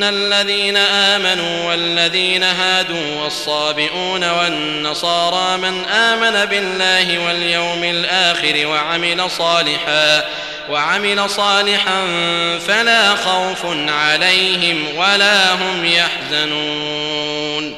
إن الذين آمنوا والذين هادوا والصابئون والنصارى من آمن بالله واليوم الآخر وعمل صالحا وعمل صالحا فلا خوف عليهم ولا هم يحزنون